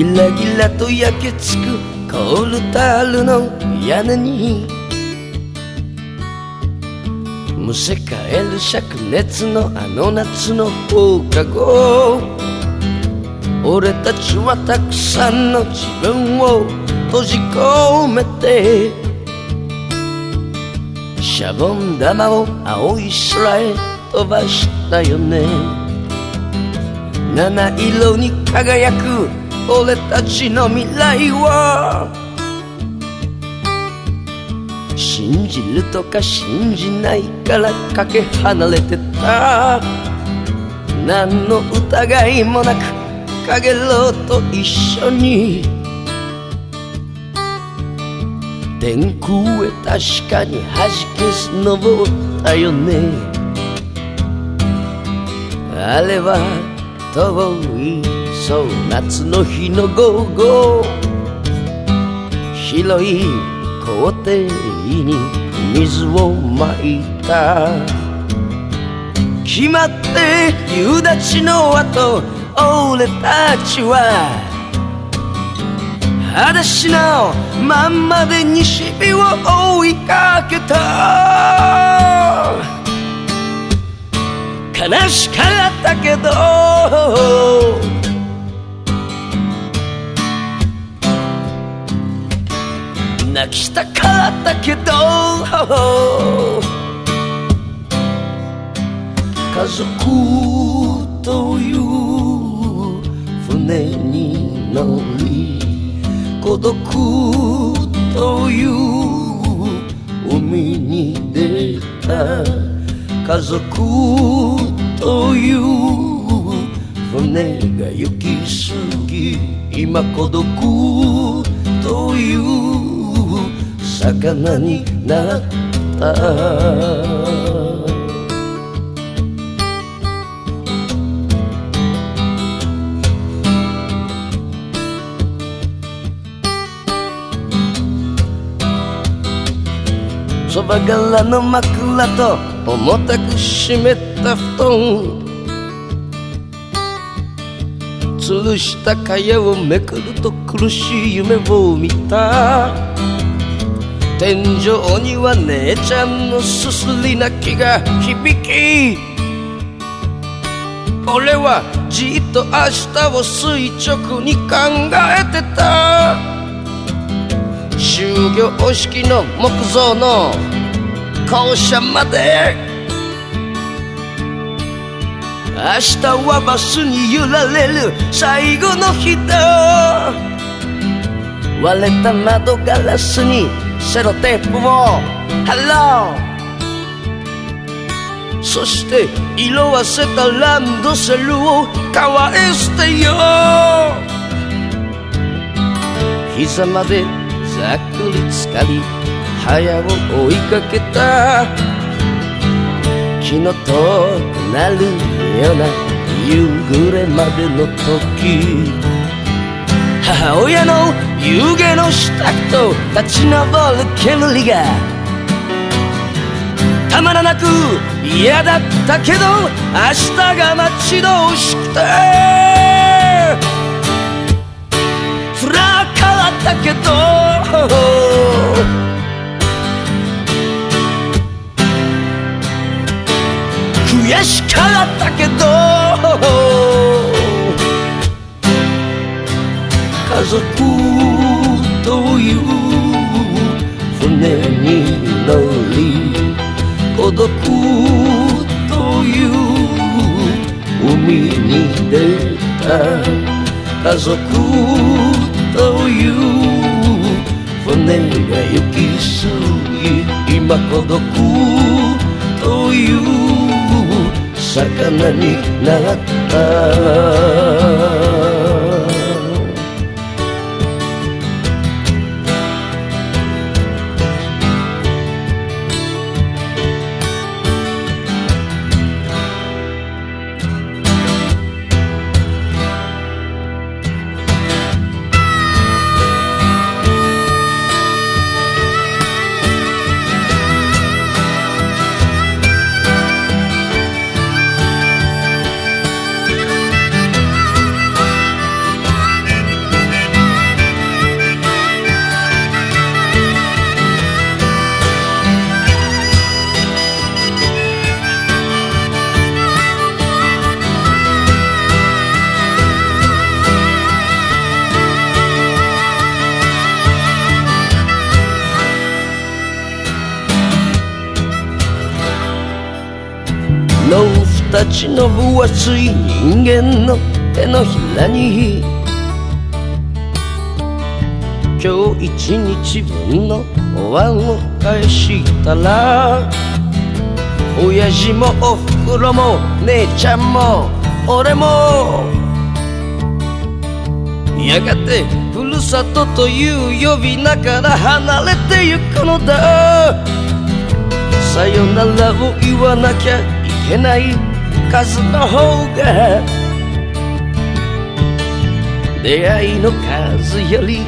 ギラギラと焼けつくコールタールの屋根に。むせ返る灼熱のあの夏の放課後。俺たちはたくさんの自分を閉じ込めて。シャボン玉を青い空へ飛ばしたよね。七色に輝く俺たちの未来を。信じるとか信じないからかけ離れてた。何の疑いもなくかげろうと一緒に。天空へ確かに弾けす登ったよね。あれは遠い。そう夏の日の午後広い校庭に水をまいた決まって夕立の後俺たちは裸足の。まんまで西日を追いかけた。悲しかったけど。泣きたかったけど。家族という船に乗り孤独という海に出た。家族という船が行き過ぎ今孤独という魚になった。そば柄の枕と重たく湿った布団。吊るした蚊帳をめくると苦しい夢を見た。天井には姉ちゃんのすすり泣きが響き。俺はじっと明日を垂直に考えてた。終業式の木造の校舎まで。明日はバスに揺られる最後の日だ。割れた窓ガラスにセロテープを。貼ろうそして色あせたランドセルを乾い捨てよ膝までざっくり浸かり早を追いかけた。気の遠くなるような夕暮れまでの時。母親の湯気の支度と立ち上る煙がたまらなく嫌だったけど明日が待ち遠しくて。孤独という海に出た家族という船が行き過ぎ今孤独という魚になった形の分厚い人間の手のひらに今日一日分のお椀を返したら親父もおふくろも姉ちゃんも俺もやがてふるさとという呼び名から離れてゆくのだ。さよならを言わなきゃけない数の方が出会いの数より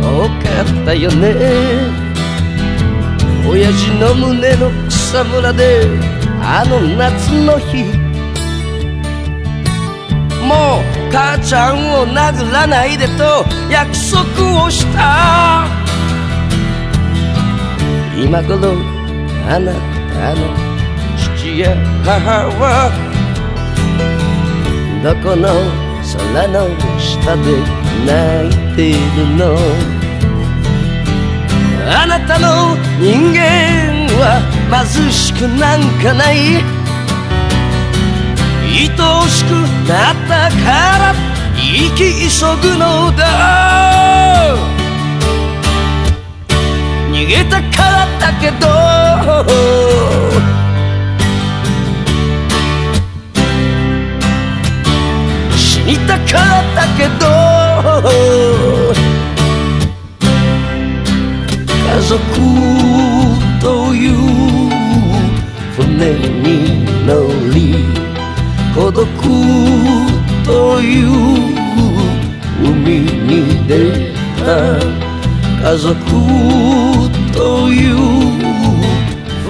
多かったよね。親父の胸の草むらであの夏の日。もう母ちゃんを殴らないでと約束をした。今頃あなたの父や母はどこの空の下で泣いているの？あなたの人間は貧しくなんかない？愛おしくなったから生き急ぐのだ。逃げたからだけど。死にたからだけど。家族という船に乗り孤独という海に出た。家族という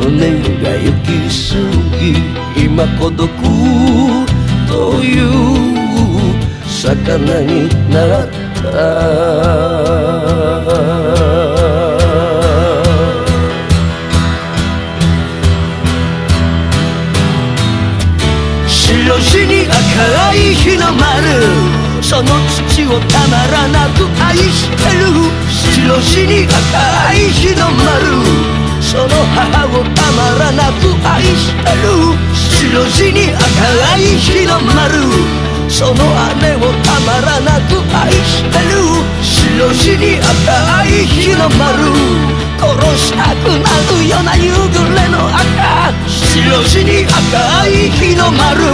船が行き過ぎ今孤独という魚になった。白地に赤い日の丸。その土をたまらなく愛してる。白地に赤い日の丸。その母をたまらなく愛してる。白地に赤い日の丸。その姉をたまらなく愛してる。白地に赤い日の丸。殺したくなるような夕暮れの赤。白地に赤い日の丸。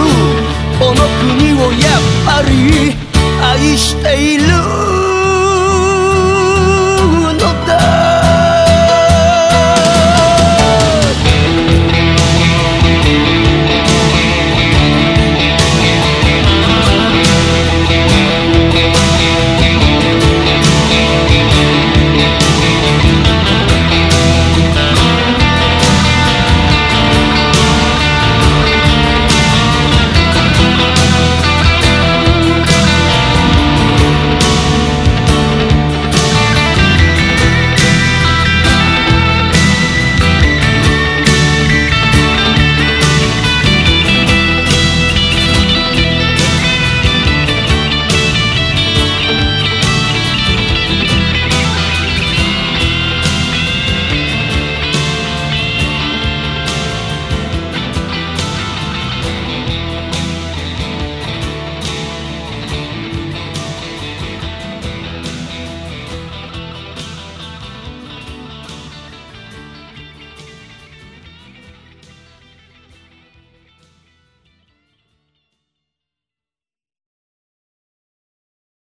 この国をやっぱり愛している。